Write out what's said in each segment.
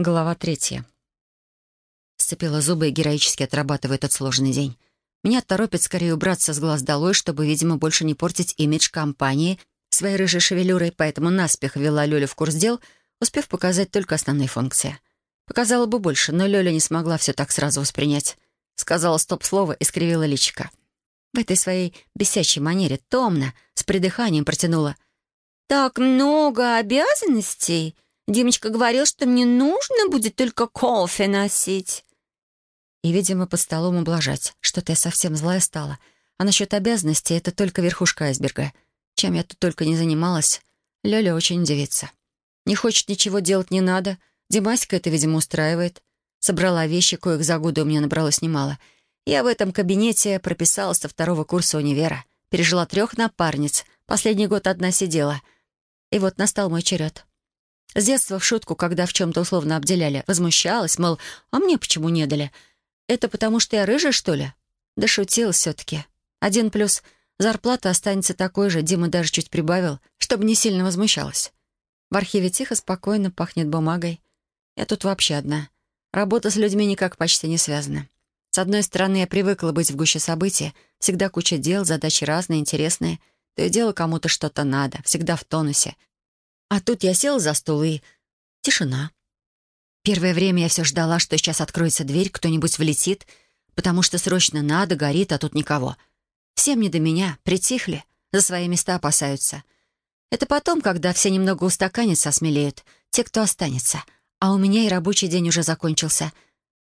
Глава третья. Сцепила зубы и героически отрабатываю этот сложный день. Меня торопит скорее убраться с глаз долой, чтобы, видимо, больше не портить имидж компании своей рыжей шевелюрой, поэтому наспех ввела Лёлю в курс дел, успев показать только основные функции. Показала бы больше, но Лёля не смогла все так сразу воспринять. Сказала стоп-слово и скривила личико. В этой своей бесячей манере томно, с придыханием протянула. «Так много обязанностей!» Димочка говорил, что мне нужно будет только кофе носить. И, видимо, под столом ублажать. Что-то я совсем злая стала. А насчет обязанностей — это только верхушка айсберга. Чем я тут только не занималась. Лёля очень удивится. Не хочет ничего делать не надо. Димасика это, видимо, устраивает. Собрала вещи, коих за годы у меня набралось немало. Я в этом кабинете прописалась со второго курса универа. Пережила трех напарниц. Последний год одна сидела. И вот настал мой черед. С детства в шутку, когда в чем-то условно обделяли, возмущалась, мол, а мне почему не дали? Это потому, что я рыжая, что ли? Да шутил все-таки. Один плюс — зарплата останется такой же, Дима даже чуть прибавил, чтобы не сильно возмущалась. В архиве тихо, спокойно, пахнет бумагой. Я тут вообще одна. Работа с людьми никак почти не связана. С одной стороны, я привыкла быть в гуще событий, всегда куча дел, задачи разные, интересные. То и дело кому-то что-то надо, всегда в тонусе — а тут я села за стол и... Тишина. Первое время я все ждала, что сейчас откроется дверь, кто-нибудь влетит, потому что срочно надо, горит, а тут никого. Всем не до меня, притихли, за свои места опасаются. Это потом, когда все немного устаканятся, осмелеют, те, кто останется. А у меня и рабочий день уже закончился.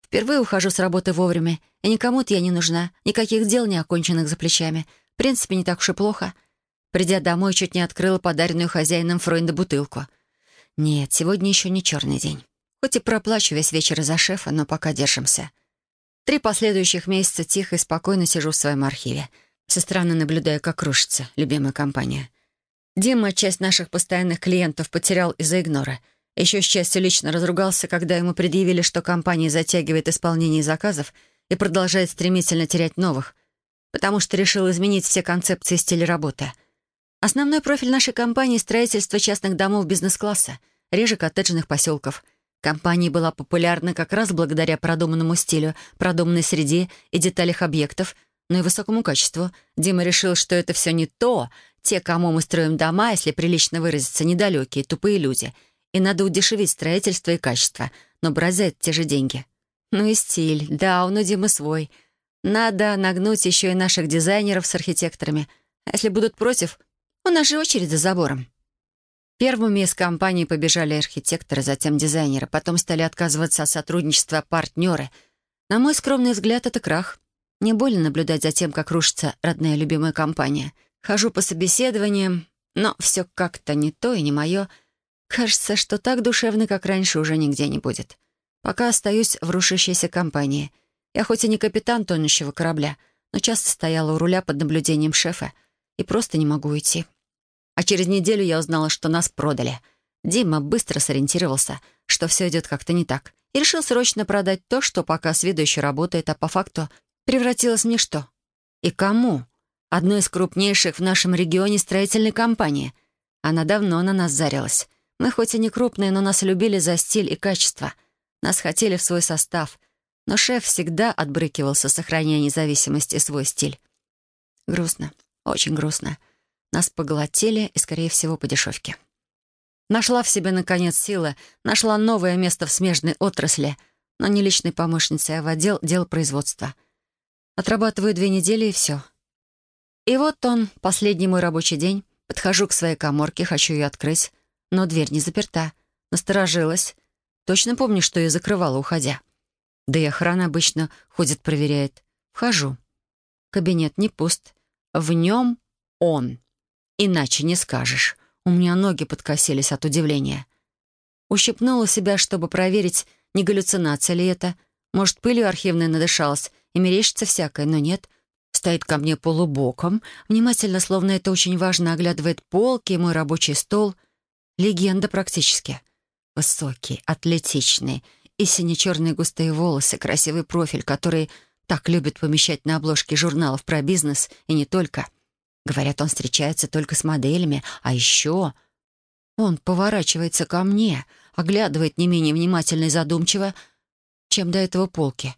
Впервые ухожу с работы вовремя, и никому-то я не нужна, никаких дел не оконченных за плечами. В принципе, не так уж и плохо — Придя домой, чуть не открыла подаренную хозяином Фройнда бутылку. Нет, сегодня еще не черный день. Хоть и проплачу весь вечер из-за шефа, но пока держимся. Три последующих месяца тихо и спокойно сижу в своем архиве. Со стороны наблюдая, как рушится любимая компания. Дима часть наших постоянных клиентов потерял из-за игнора. Еще с частью лично разругался, когда ему предъявили, что компания затягивает исполнение заказов и продолжает стремительно терять новых, потому что решил изменить все концепции стиля работы — Основной профиль нашей компании — строительство частных домов бизнес-класса, реже коттеджных поселков. Компания была популярна как раз благодаря продуманному стилю, продуманной среде и деталях объектов, но и высокому качеству. Дима решил, что это все не то. Те, кому мы строим дома, если прилично выразиться, недалекие, тупые люди. И надо удешевить строительство и качество, но брать за это те же деньги. Ну и стиль. Да, он у Димы свой. Надо нагнуть еще и наших дизайнеров с архитекторами. А если будут против, у нас же очередь за забором. Первыми из компании побежали архитекторы, затем дизайнеры, потом стали отказываться от сотрудничества партнеры. На мой скромный взгляд, это крах. Не больно наблюдать за тем, как рушится родная любимая компания. Хожу по собеседованиям, но все как-то не то и не мое. Кажется, что так душевно, как раньше, уже нигде не будет. Пока остаюсь в рушащейся компании. Я хоть и не капитан тонущего корабля, но часто стояла у руля под наблюдением шефа и просто не могу уйти. А через неделю я узнала, что нас продали. Дима быстро сориентировался, что все идет как-то не так, и решил срочно продать то, что пока с виду еще работает, а по факту превратилось в ничто. И кому? Одной из крупнейших в нашем регионе строительной компании. Она давно на нас зарилась. Мы хоть и не крупные, но нас любили за стиль и качество. Нас хотели в свой состав. Но шеф всегда отбрыкивался, сохраняя независимость и свой стиль. Грустно, очень грустно. Нас поглотили и, скорее всего, по дешевке. Нашла в себе, наконец, силы, нашла новое место в смежной отрасли, но не личной помощницей, а в отдел дел производства. Отрабатываю две недели, и все. И вот он, последний мой рабочий день. Подхожу к своей коморке, хочу ее открыть, но дверь не заперта. Насторожилась. Точно помню, что ее закрывала, уходя. Да и охрана обычно ходит, проверяет. Вхожу. Кабинет не пуст. В нем он. Иначе не скажешь. У меня ноги подкосились от удивления. Ущипнула себя, чтобы проверить, не галлюцинация ли это. Может, пылью архивной надышалась и мерещится всякое, но нет. Стоит ко мне полубоком, внимательно, словно это очень важно, оглядывает полки и мой рабочий стол. Легенда практически. Высокий, атлетичный и сине-черные густые волосы, красивый профиль, который так любят помещать на обложке журналов про бизнес и не только — Говорят, он встречается только с моделями, а еще... Он поворачивается ко мне, оглядывает не менее внимательно и задумчиво, чем до этого полки.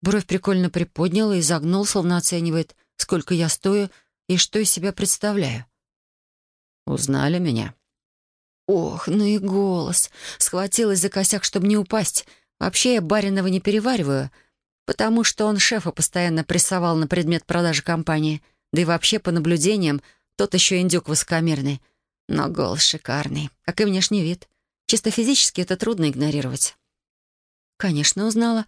Бровь прикольно приподнял и изогнул, словно оценивает, сколько я стою и что из себя представляю. «Узнали меня?» Ох, ну и голос. Схватилась за косяк, чтобы не упасть. Вообще я Баринова не перевариваю, потому что он шефа постоянно прессовал на предмет продажи компании. Да и вообще, по наблюдениям, тот еще индюк высокомерный. Но голос шикарный, как и внешний вид. Чисто физически это трудно игнорировать. «Конечно, узнала.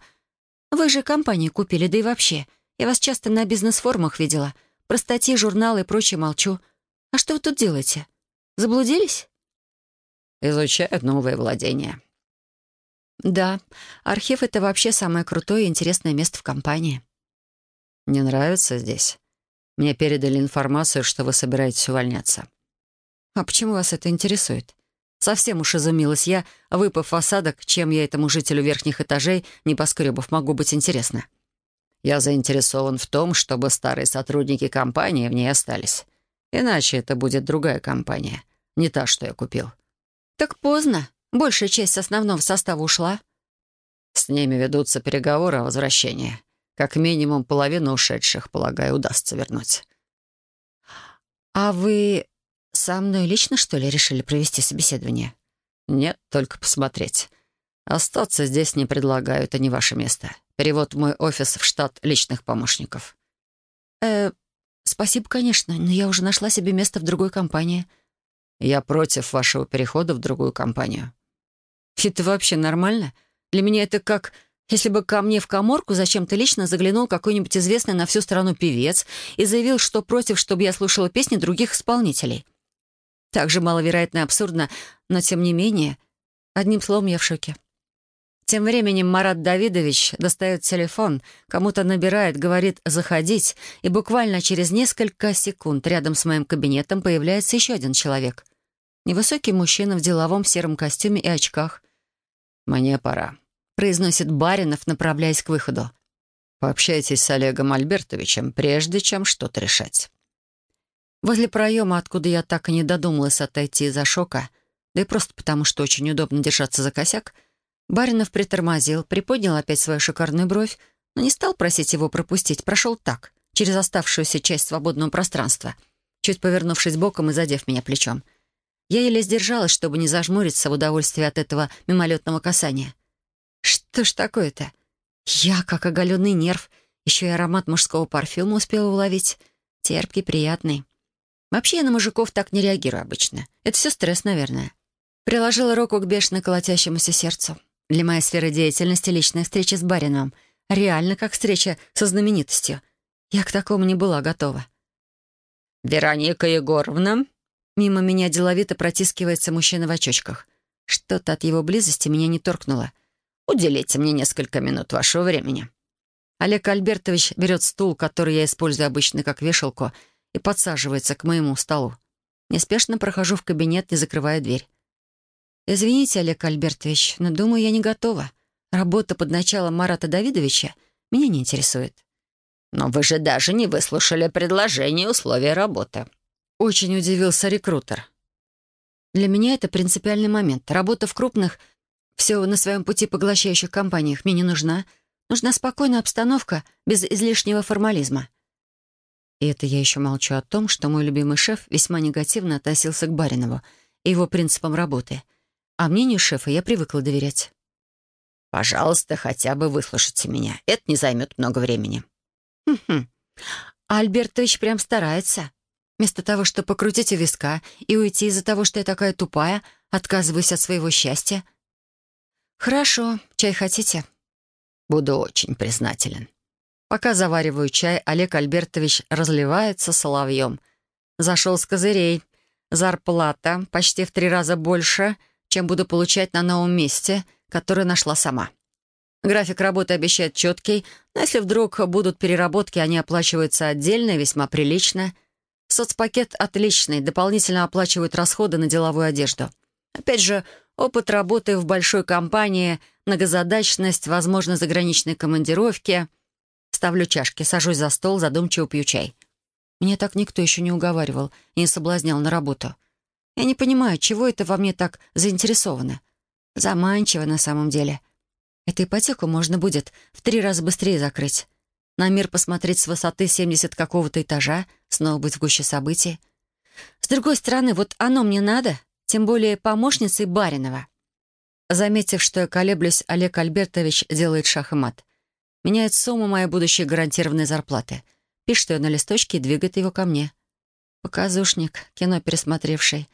Вы же компанию купили, да и вообще. Я вас часто на бизнес-форумах видела. Про статьи, журналы и прочее молчу. А что вы тут делаете? Заблудились?» «Изучают новые владения». «Да, архив — это вообще самое крутое и интересное место в компании». «Не нравится здесь? Мне передали информацию, что вы собираетесь увольняться». «А почему вас это интересует?» Совсем уж изумилась я, выпав в осадок, чем я этому жителю верхних этажей небоскребов могу быть интересно. Я заинтересован в том, чтобы старые сотрудники компании в ней остались. Иначе это будет другая компания, не та, что я купил. Так поздно. Большая часть основного состава ушла. С ними ведутся переговоры о возвращении. Как минимум половину ушедших, полагаю, удастся вернуть. «А вы со мной лично, что ли, решили провести собеседование?» «Нет, только посмотреть. Остаться здесь не предлагаю, это не ваше место. Перевод в мой офис в штат личных помощников». «Э, спасибо, конечно, но я уже нашла себе место в другой компании». «Я против вашего перехода в другую компанию». «Это вообще нормально? Для меня это как если бы ко мне в коморку зачем-то лично заглянул какой-нибудь известный на всю страну певец и заявил, что против, чтобы я слушала песни других исполнителей. Также маловероятно и абсурдно, но тем не менее, одним словом, я в шоке. Тем временем Марат Давидович достает телефон, кому-то набирает, говорит «заходить», и буквально через несколько секунд рядом с моим кабинетом появляется еще один человек. Невысокий мужчина в деловом сером костюме и очках. «Мне пора», — произносит Баринов, направляясь к выходу. «Пообщайтесь с Олегом Альбертовичем, прежде чем что-то решать». Возле проема, откуда я так и не додумалась отойти из-за шока, да и просто потому, что очень удобно держаться за косяк, Баринов притормозил, приподнял опять свою шикарную бровь, но не стал просить его пропустить, прошел так, через оставшуюся часть свободного пространства, чуть повернувшись боком и задев меня плечом. Я еле сдержалась, чтобы не зажмуриться в удовольствие от этого мимолетного касания — что ж такое-то? Я, как оголенный нерв, еще и аромат мужского парфюма успела уловить. Терпкий, приятный. Вообще я на мужиков так не реагирую обычно. Это все стресс, наверное. Приложила руку к бешено колотящемуся сердцу. Для моей сферы деятельности личная встреча с барином. Реально как встреча со знаменитостью. Я к такому не была готова. «Вероника Егоровна?» Мимо меня деловито протискивается мужчина в очочках. Что-то от его близости меня не торкнуло — Уделите мне несколько минут вашего времени». Олег Альбертович берет стул, который я использую обычно как вешалку, и подсаживается к моему столу. Неспешно прохожу в кабинет, не закрывая дверь. «Извините, Олег Альбертович, но, думаю, я не готова. Работа под началом Марата Давидовича меня не интересует». «Но вы же даже не выслушали предложение и условия работы». Очень удивился рекрутер. Для меня это принципиальный момент. Работа в крупных — все на своем пути поглощающих компаниях мне не нужна. Нужна спокойная обстановка, без излишнего формализма. И это я еще молчу о том, что мой любимый шеф весьма негативно относился к Баринову и его принципам работы. А мнению шефа я привыкла доверять. «Пожалуйста, хотя бы выслушайте меня. Это не займет много времени». «Хм-хм. Альбертович прям старается. Вместо того, чтобы покрутить у виска и уйти из-за того, что я такая тупая, отказываюсь от своего счастья — «Хорошо. Чай хотите?» «Буду очень признателен». Пока завариваю чай, Олег Альбертович разливается соловьем. Зашел с козырей. Зарплата почти в три раза больше, чем буду получать на новом месте, которое нашла сама. График работы обещает четкий, но если вдруг будут переработки, они оплачиваются отдельно весьма прилично. Соцпакет отличный, дополнительно оплачивают расходы на деловую одежду. Опять же, Опыт работы в большой компании, многозадачность, возможно, заграничные командировки. Ставлю чашки, сажусь за стол, задумчиво пью чай. Меня так никто еще не уговаривал и не соблазнял на работу. Я не понимаю, чего это во мне так заинтересовано. Заманчиво на самом деле. Эту ипотеку можно будет в три раза быстрее закрыть. На мир посмотреть с высоты 70 какого-то этажа, снова быть в гуще событий. С другой стороны, вот оно мне надо, тем более помощницей Баринова. Заметив, что я колеблюсь, Олег Альбертович делает шах и мат. Меняет сумму моей будущей гарантированной зарплаты. Пишет ее на листочке и двигает его ко мне. Показушник, кино пересмотревший.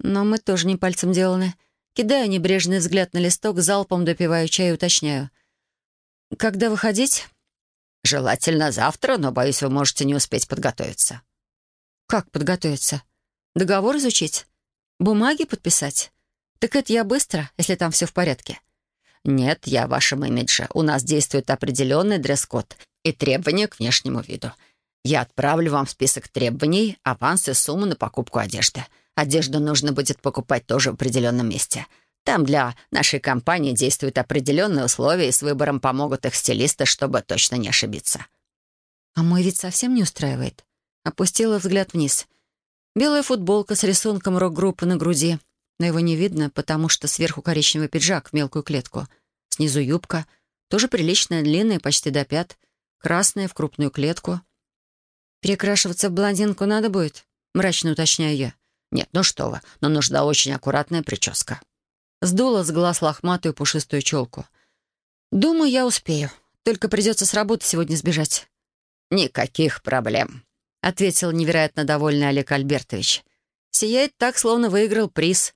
Но мы тоже не пальцем деланы. Кидаю небрежный взгляд на листок, залпом допиваю чай и уточняю. «Когда выходить?» «Желательно завтра, но, боюсь, вы можете не успеть подготовиться». «Как подготовиться? Договор изучить? Бумаги подписать? Так это я быстро, если там все в порядке». «Нет, я в вашем имидже. У нас действует определенный дресс-код и требования к внешнему виду. Я отправлю вам список требований, аванс и сумму на покупку одежды. Одежду нужно будет покупать тоже в определенном месте. Там для нашей компании действуют определенные условия, и с выбором помогут их стилисты, чтобы точно не ошибиться». «А мой вид совсем не устраивает?» Опустила взгляд вниз. Белая футболка с рисунком рок-группы на груди, но его не видно, потому что сверху коричневый пиджак в мелкую клетку. Снизу юбка, тоже приличная, длинная, почти до пят, красная в крупную клетку. «Перекрашиваться в блондинку надо будет?» — мрачно уточняю я. «Нет, ну что вы, но нужна очень аккуратная прическа». Сдула с глаз лохматую пушистую челку. «Думаю, я успею. Только придется с работы сегодня сбежать». «Никаких проблем», — ответил невероятно довольный Олег Альбертович. «Сияет так, словно выиграл приз».